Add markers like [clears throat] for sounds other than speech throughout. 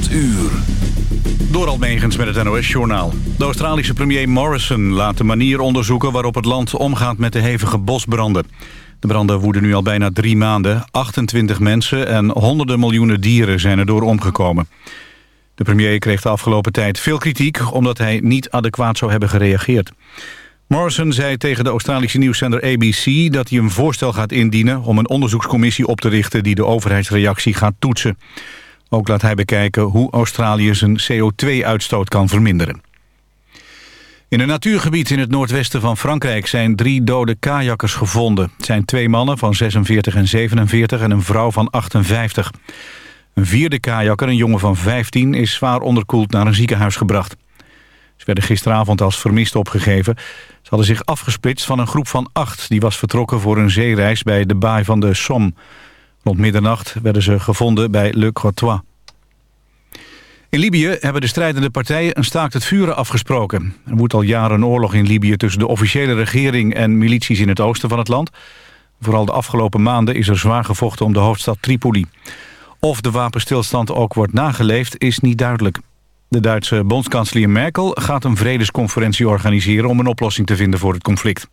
8 uur. Door Almegens met het NOS-journaal. De Australische premier Morrison laat de manier onderzoeken... waarop het land omgaat met de hevige bosbranden. De branden woeden nu al bijna drie maanden. 28 mensen en honderden miljoenen dieren zijn erdoor omgekomen. De premier kreeg de afgelopen tijd veel kritiek... omdat hij niet adequaat zou hebben gereageerd. Morrison zei tegen de Australische nieuwszender ABC... dat hij een voorstel gaat indienen om een onderzoekscommissie op te richten... die de overheidsreactie gaat toetsen. Ook laat hij bekijken hoe Australië zijn CO2-uitstoot kan verminderen. In een natuurgebied in het noordwesten van Frankrijk zijn drie dode kajakkers gevonden. Het zijn twee mannen van 46 en 47 en een vrouw van 58. Een vierde kajakker, een jongen van 15, is zwaar onderkoeld naar een ziekenhuis gebracht. Ze werden gisteravond als vermist opgegeven. Ze hadden zich afgesplitst van een groep van acht... die was vertrokken voor een zeereis bij de baai van de Somme. Rond middernacht werden ze gevonden bij Le Crotoy. In Libië hebben de strijdende partijen een staakt het vuren afgesproken. Er woedt al jaren een oorlog in Libië tussen de officiële regering en milities in het oosten van het land. Vooral de afgelopen maanden is er zwaar gevochten om de hoofdstad Tripoli. Of de wapenstilstand ook wordt nageleefd is niet duidelijk. De Duitse bondskanselier Merkel gaat een vredesconferentie organiseren... om een oplossing te vinden voor het conflict.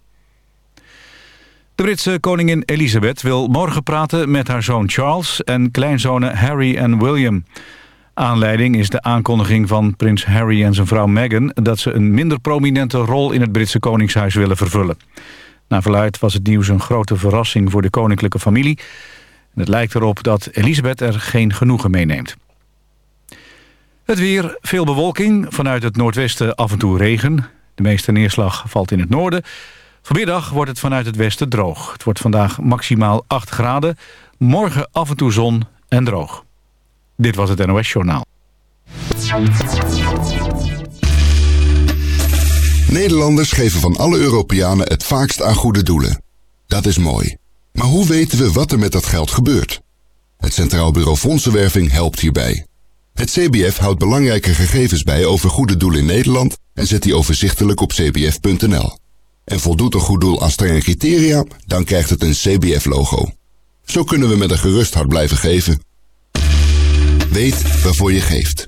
De Britse koningin Elizabeth wil morgen praten met haar zoon Charles... en kleinzonen Harry en William. Aanleiding is de aankondiging van prins Harry en zijn vrouw Meghan... dat ze een minder prominente rol in het Britse koningshuis willen vervullen. Na verluid was het nieuws een grote verrassing voor de koninklijke familie... het lijkt erop dat Elisabeth er geen genoegen meeneemt. Het weer, veel bewolking, vanuit het noordwesten af en toe regen. De meeste neerslag valt in het noorden. Vanmiddag wordt het vanuit het westen droog. Het wordt vandaag maximaal 8 graden. Morgen af en toe zon en droog. Dit was het NOS Journaal. Nederlanders geven van alle Europeanen het vaakst aan goede doelen. Dat is mooi. Maar hoe weten we wat er met dat geld gebeurt? Het Centraal Bureau Fondsenwerving helpt hierbij. Het CBF houdt belangrijke gegevens bij over goede doelen in Nederland en zet die overzichtelijk op cbf.nl. En voldoet een goed doel aan strenge criteria, dan krijgt het een CBF-logo. Zo kunnen we met een gerust hart blijven geven. Weet waarvoor je geeft.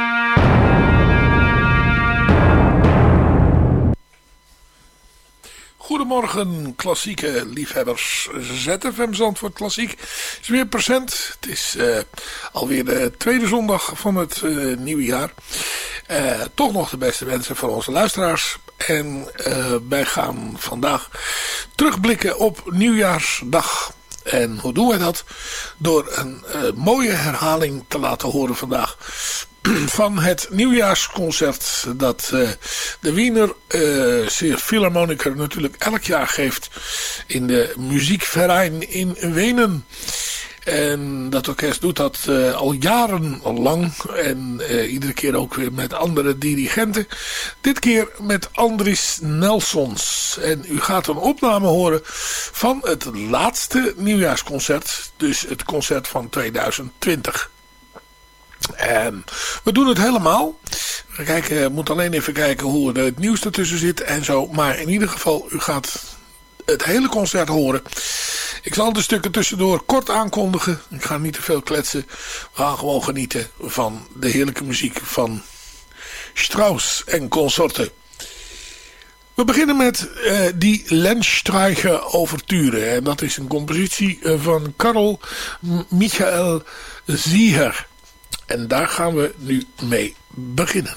Goedemorgen, klassieke liefhebbers. ZFM Zandvoort Klassiek is weer present. Het is uh, alweer de tweede zondag van het uh, nieuwe jaar. Uh, toch nog de beste wensen voor onze luisteraars. En wij gaan vandaag terugblikken op Nieuwjaarsdag. En hoe doen wij dat? Door een mooie herhaling te laten horen vandaag [clears throat] van het nieuwjaarsconcert dat uh, de Wiener uh, Philharmoniker natuurlijk elk jaar geeft in de Muziekverein in Wenen. En dat orkest doet dat uh, al jarenlang en iedere keer ook weer met andere dirigenten. Dit keer met Andries Nelsons. En u gaat een opname horen van het laatste nieuwjaarsconcert, dus het concert van 2020. En we doen het helemaal. We kijken, moet alleen even kijken hoe het nieuws ertussen zit en zo. Maar in ieder geval, u gaat het hele concert horen. Ik zal de stukken tussendoor kort aankondigen. Ik ga niet te veel kletsen. We gaan gewoon genieten van de heerlijke muziek van Strauss en consorten. We beginnen met uh, die Lenstreicher Overture. En dat is een compositie eh, van Karl Michael Zieher. En daar gaan we nu mee beginnen.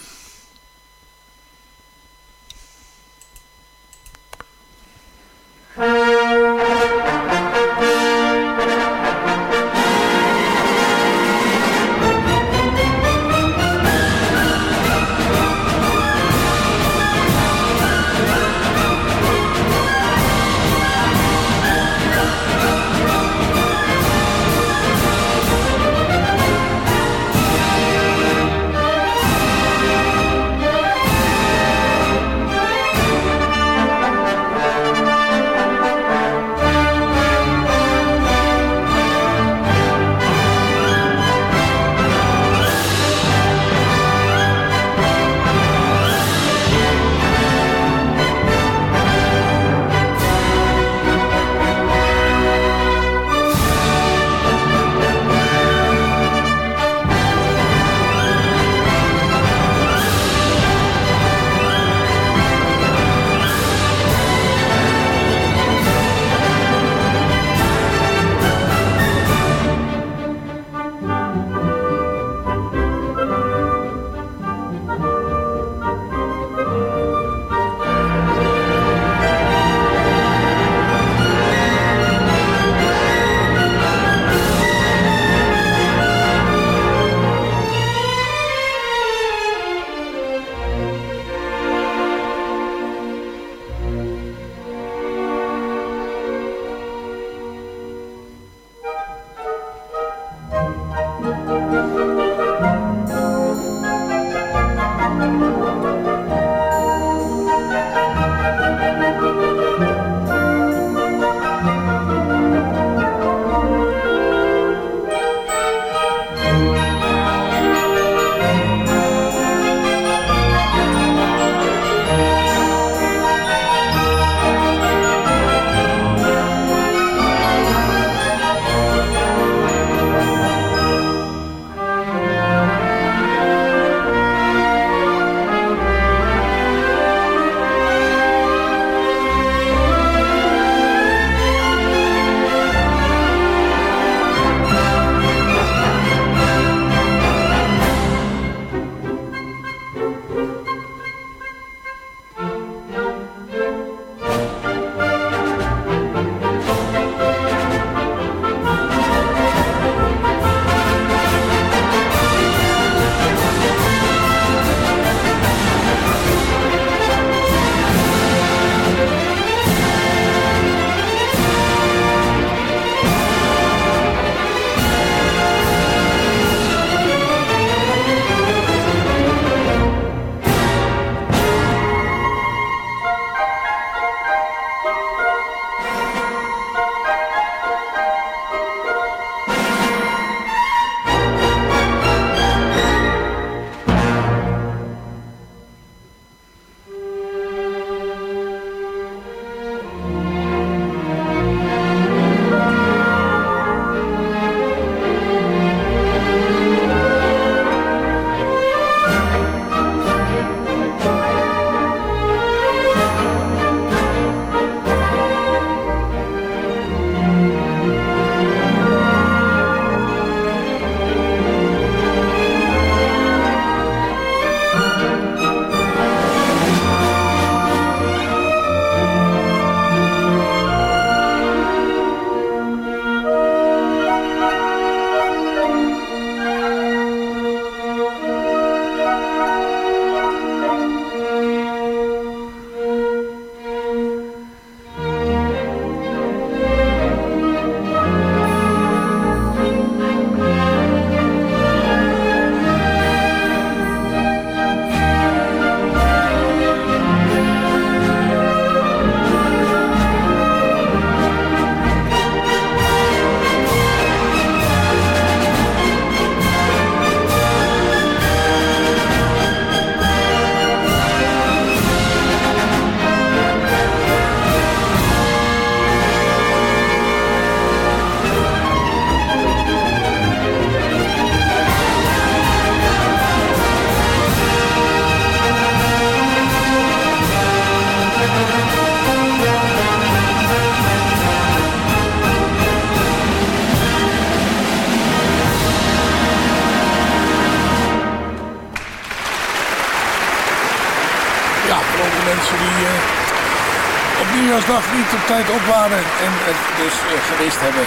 Niet op tijd op waren en het dus uh, gemist hebben,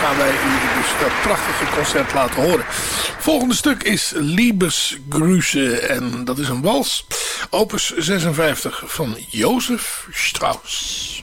gaan wij u dus dat prachtige concert laten horen. Volgende stuk is Liebesgrüße en dat is een wals. Opus 56 van Jozef Strauss.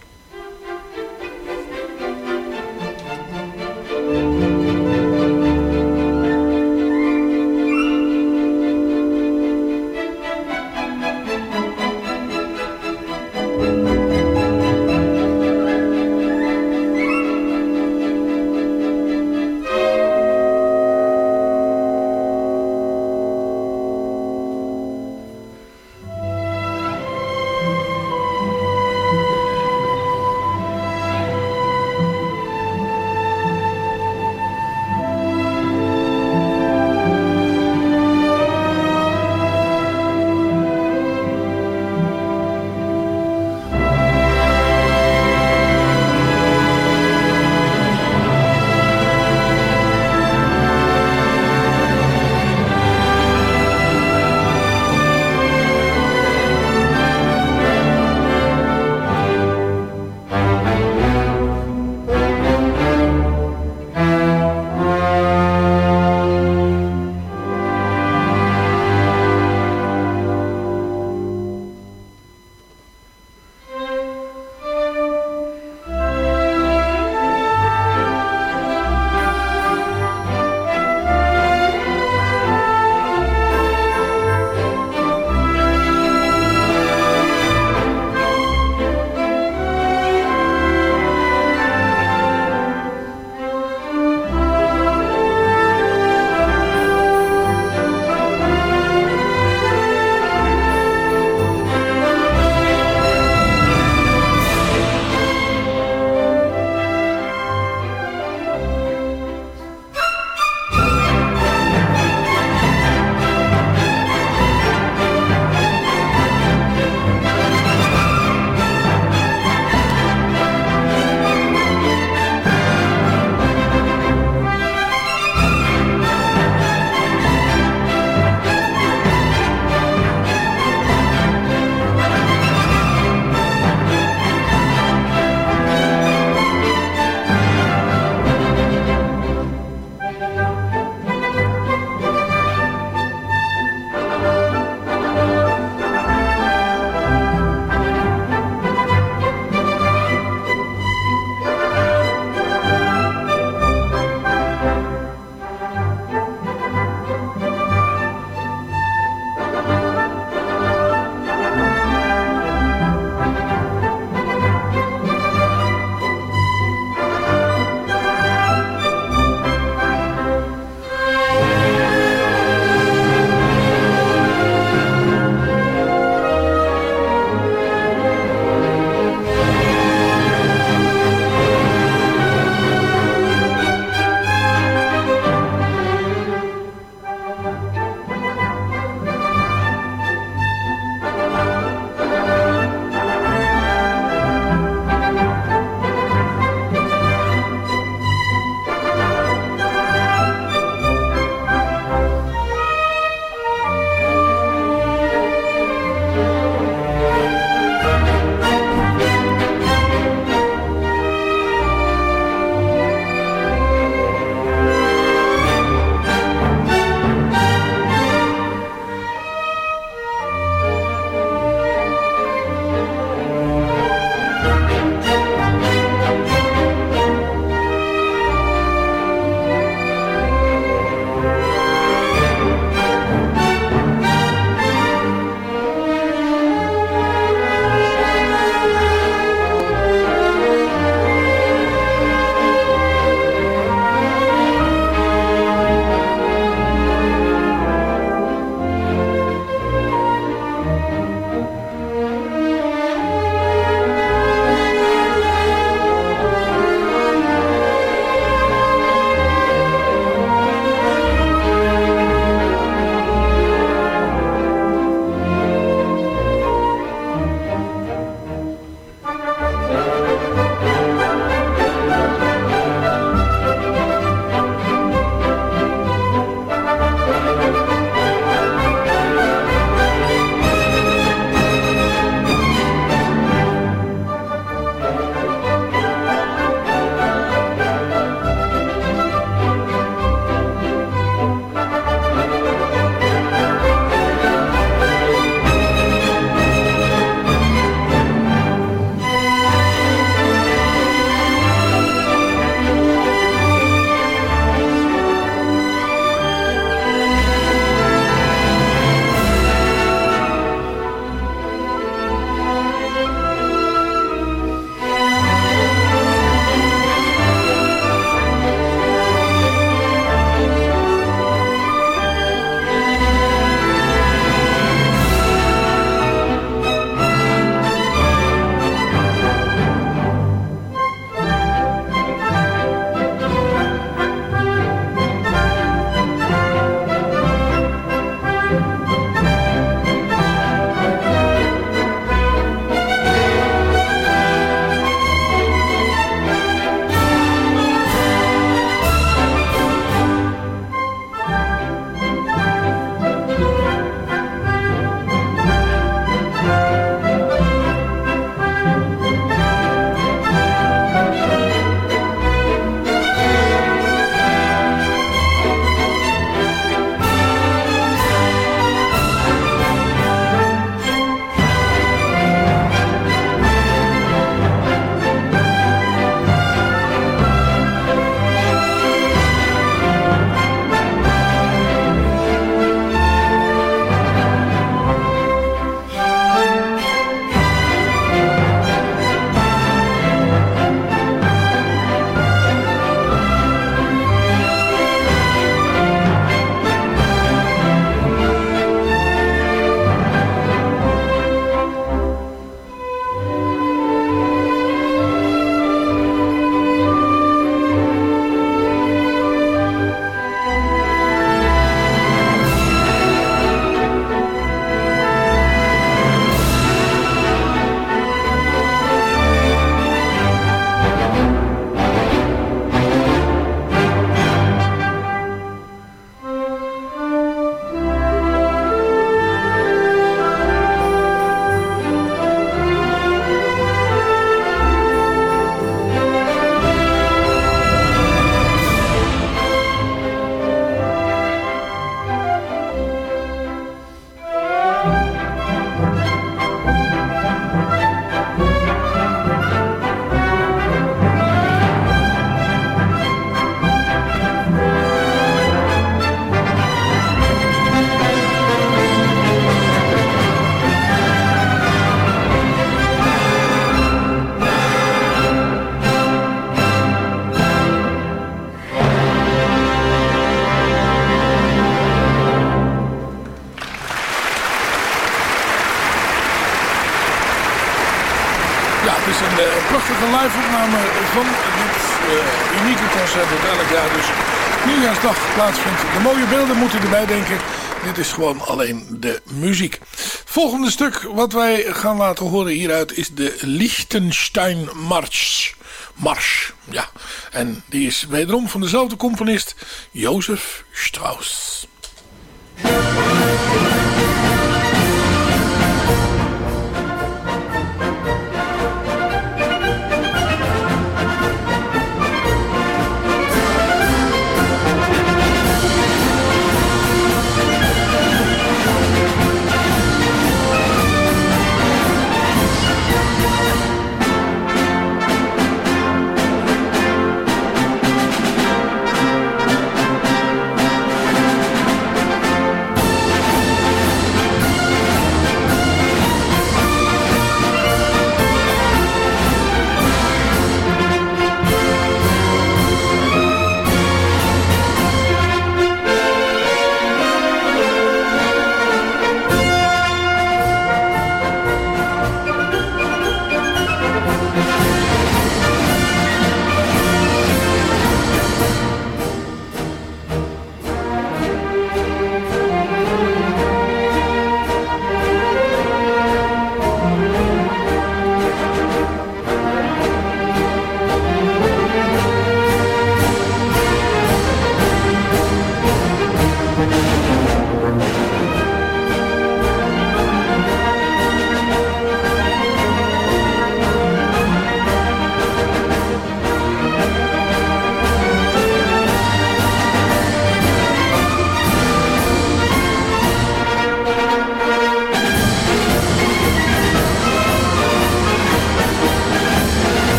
Erbij denken. Dit is gewoon alleen de muziek. Volgende stuk wat wij gaan laten horen hieruit is de Liechtenstein March. Mars, ja. En die is wederom van dezelfde componist, Jozef Strauss.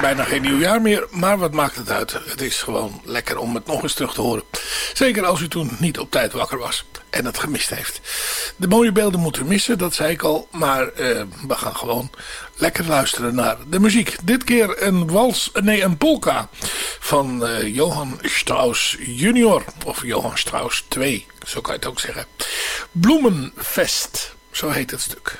Bijna geen nieuwjaar meer. Maar wat maakt het uit? Het is gewoon lekker om het nog eens terug te horen. Zeker als u toen niet op tijd wakker was. En het gemist heeft. De mooie beelden moeten missen, dat zei ik al. Maar eh, we gaan gewoon lekker luisteren naar de muziek. Dit keer een wals, nee een polka van uh, Johann Strauss junior. Of Johann Strauss 2, zo kan je het ook zeggen. Bloemenfest, zo heet het stuk.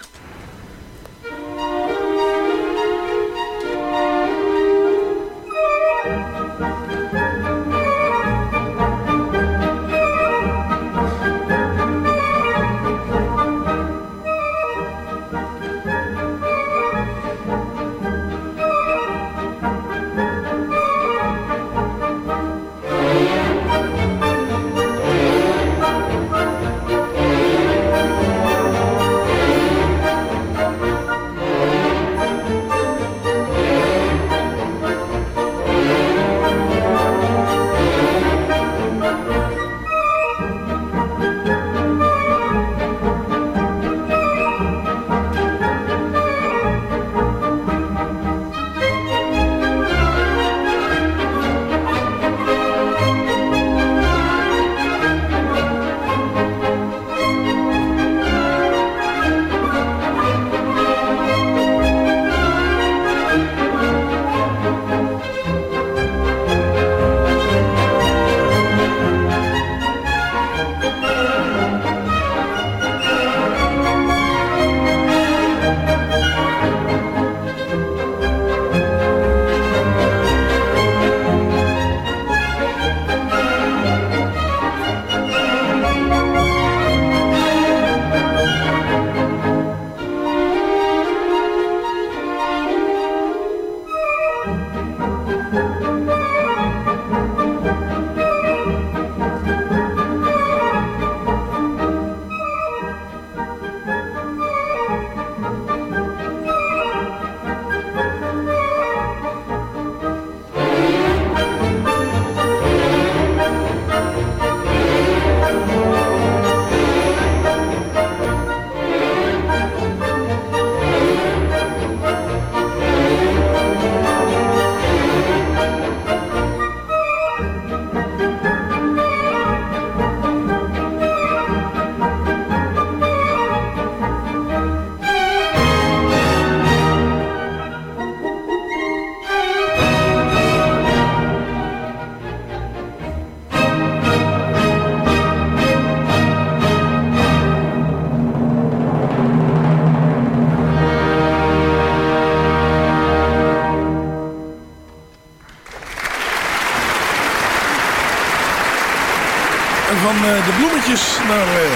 Naar uh,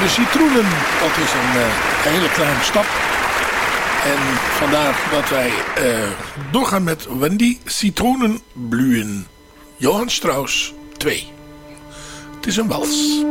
de citroenen. Dat is een uh, hele kleine stap. En vandaar dat wij uh, doorgaan met Wendy Citroenenbluwen. Johan Strauss 2. Het is een wals.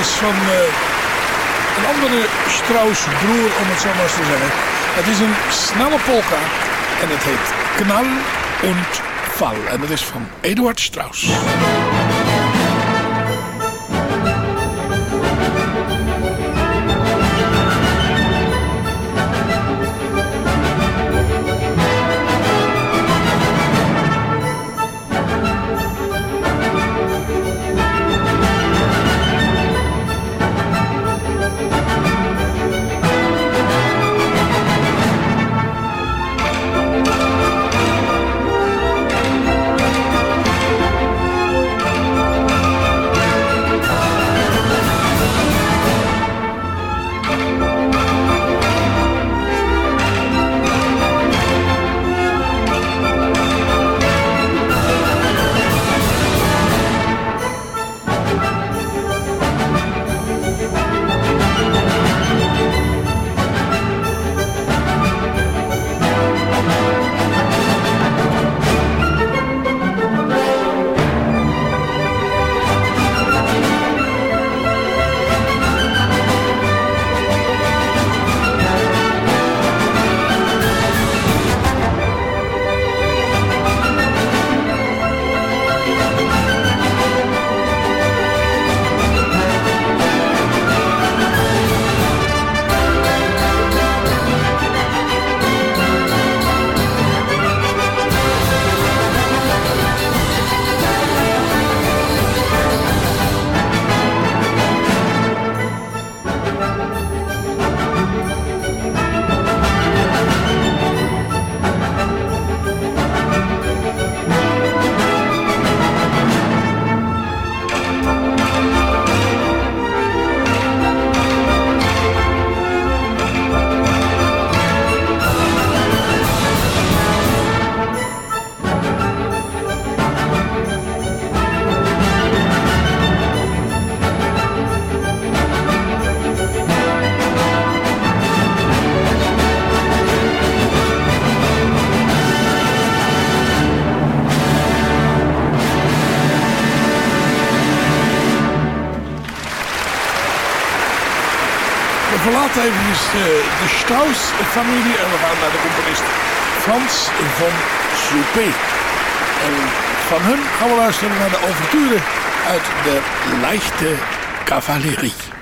Is van uh, een andere Strauss-broer, om het zo maar te zeggen. Het is een snelle polka en het heet Knall und Fall. En dat is van Eduard Strauss. De Strauss-familie. En we gaan naar de componist Frans van Soupé. En van hem gaan we luisteren naar de overture uit de Leichte Cavalerie.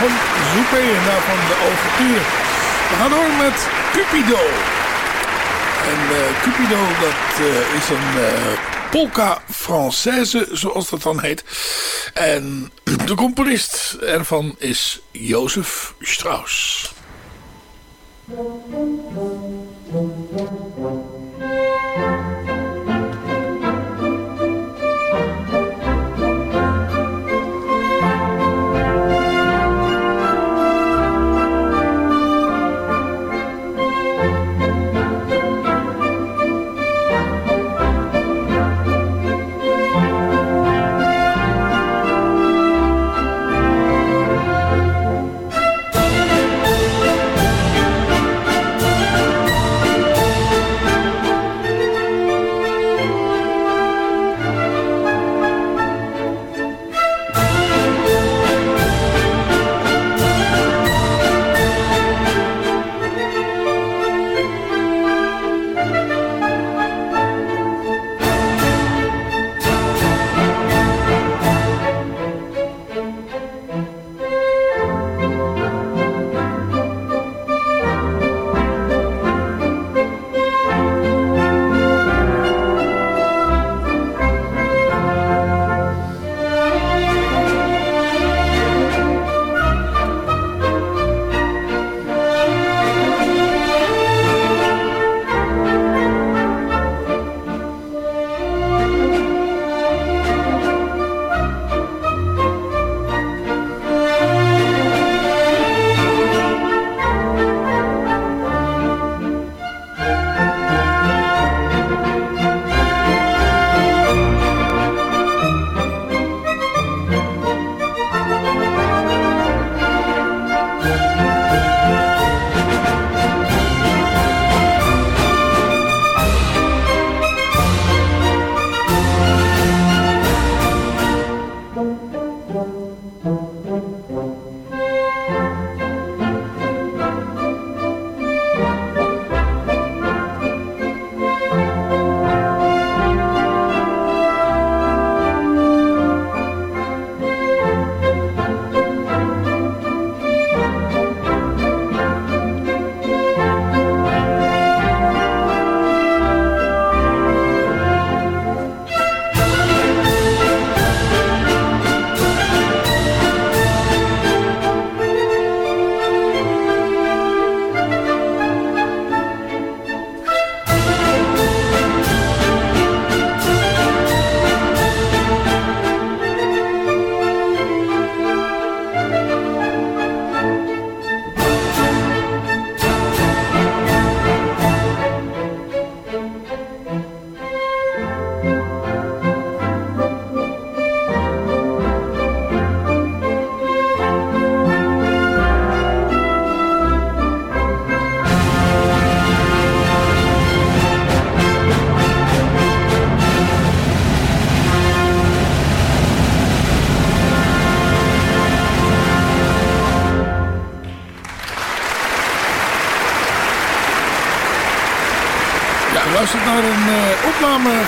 Van Zoepé en daarvan de overtuur. We gaan door met Cupido. En uh, Cupido dat uh, is een uh, polka française zoals dat dan heet. En [clears throat] de componist ervan is Jozef Strauss.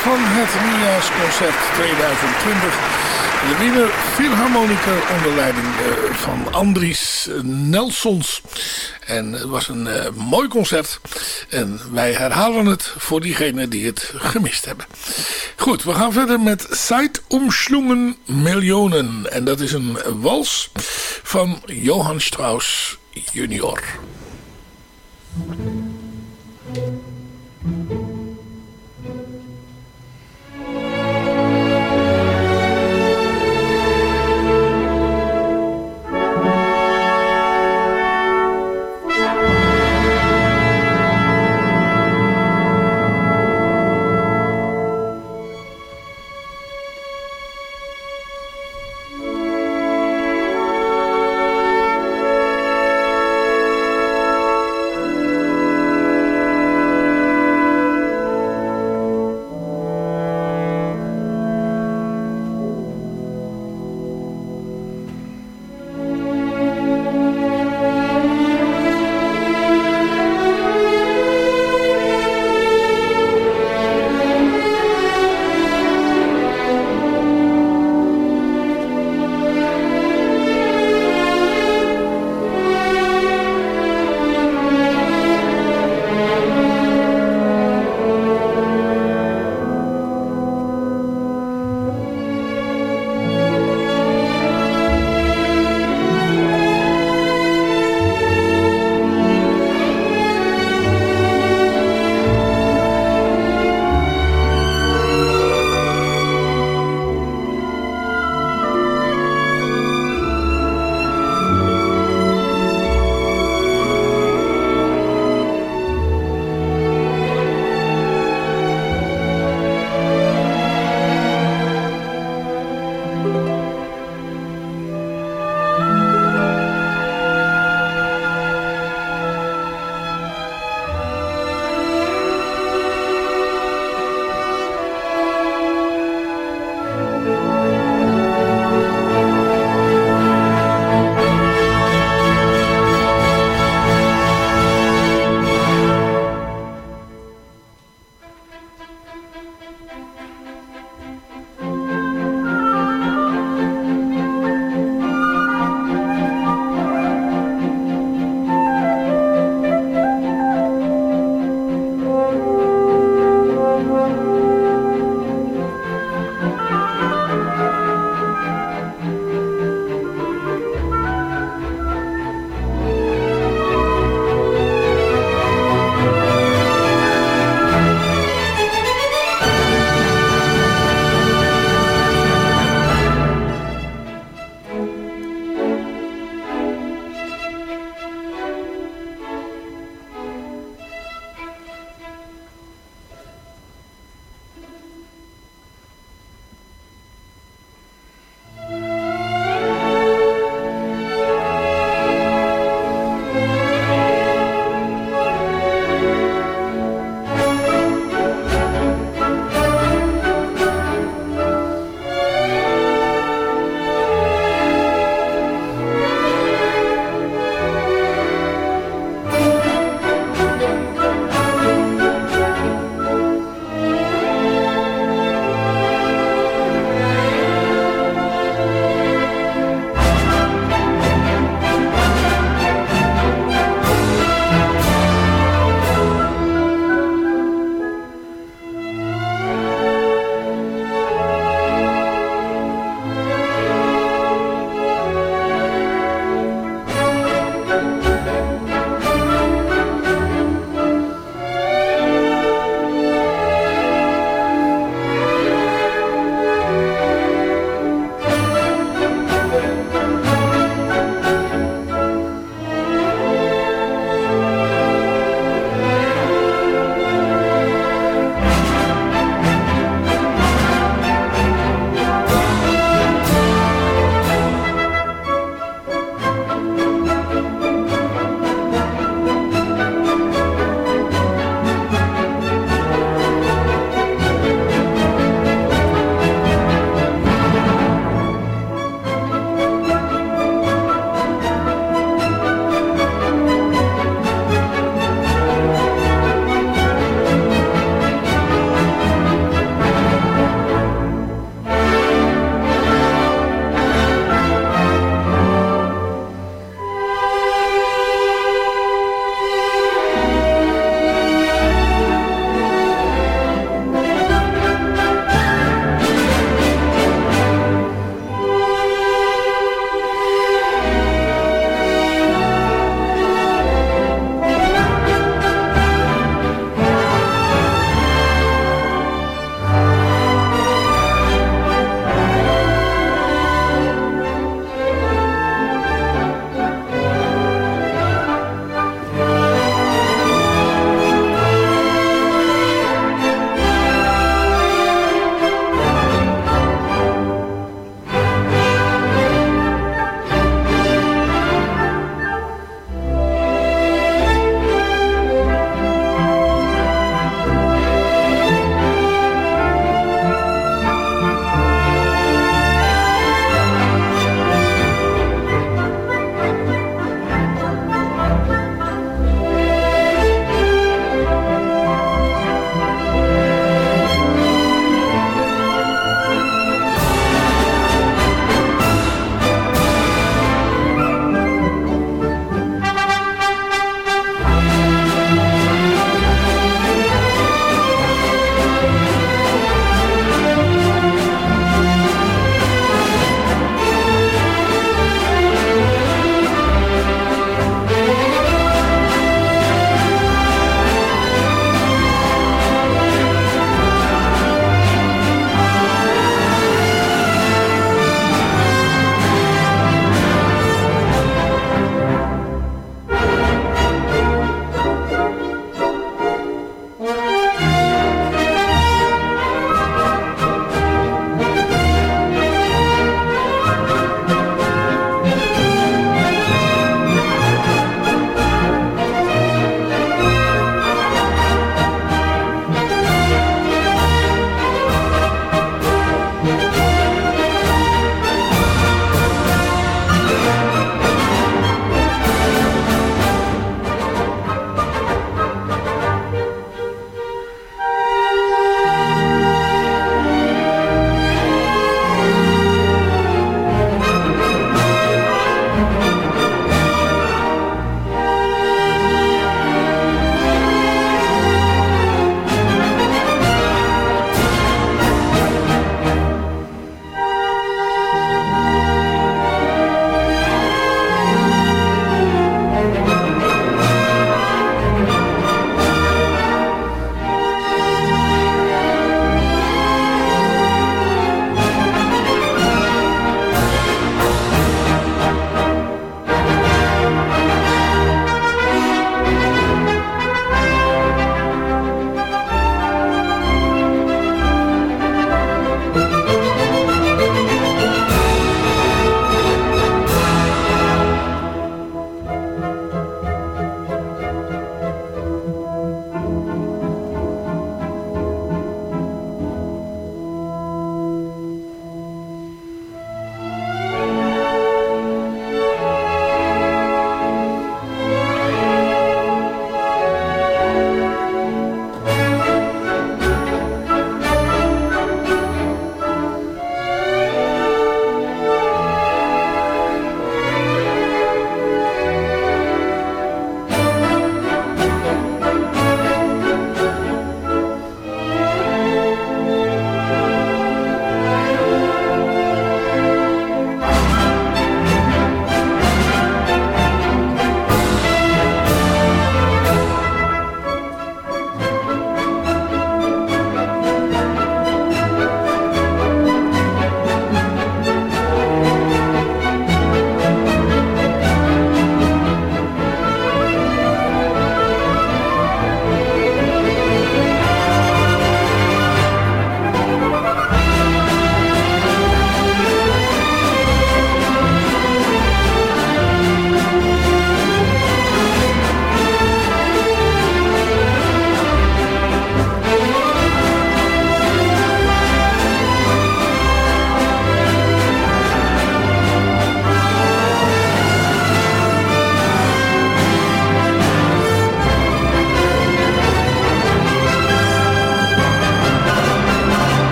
Van het nieuwjaarsconcert 2020. De Wiener Philharmoniker onder leiding uh, van Andries Nelsons. En het was een uh, mooi concert. En wij herhalen het voor diegenen die het gemist hebben. Goed, we gaan verder met Zeitumschlungen Millionen. En dat is een wals van Johann Strauss junior.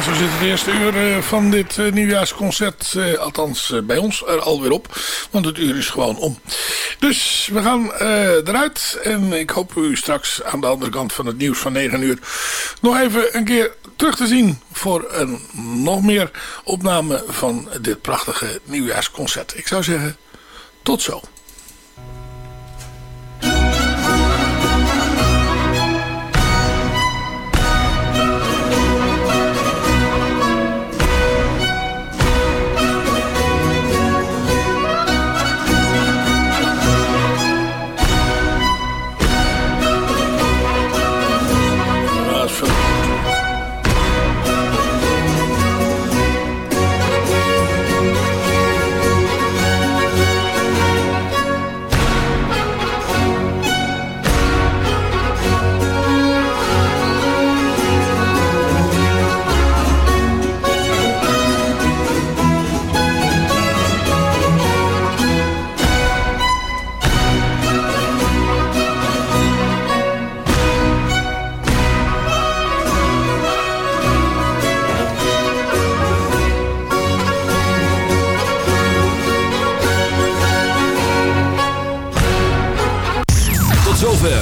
Ja, zo zit het eerste uur eh, van dit uh, nieuwjaarsconcert, uh, althans bij ons, er alweer op. Want het uur is gewoon om. Dus we gaan eruit en ik hoop u straks aan de andere kant van het nieuws van 9 uur nog even een keer terug te zien voor een nog meer opname van dit prachtige nieuwjaarsconcert. Ik zou zeggen, tot zo.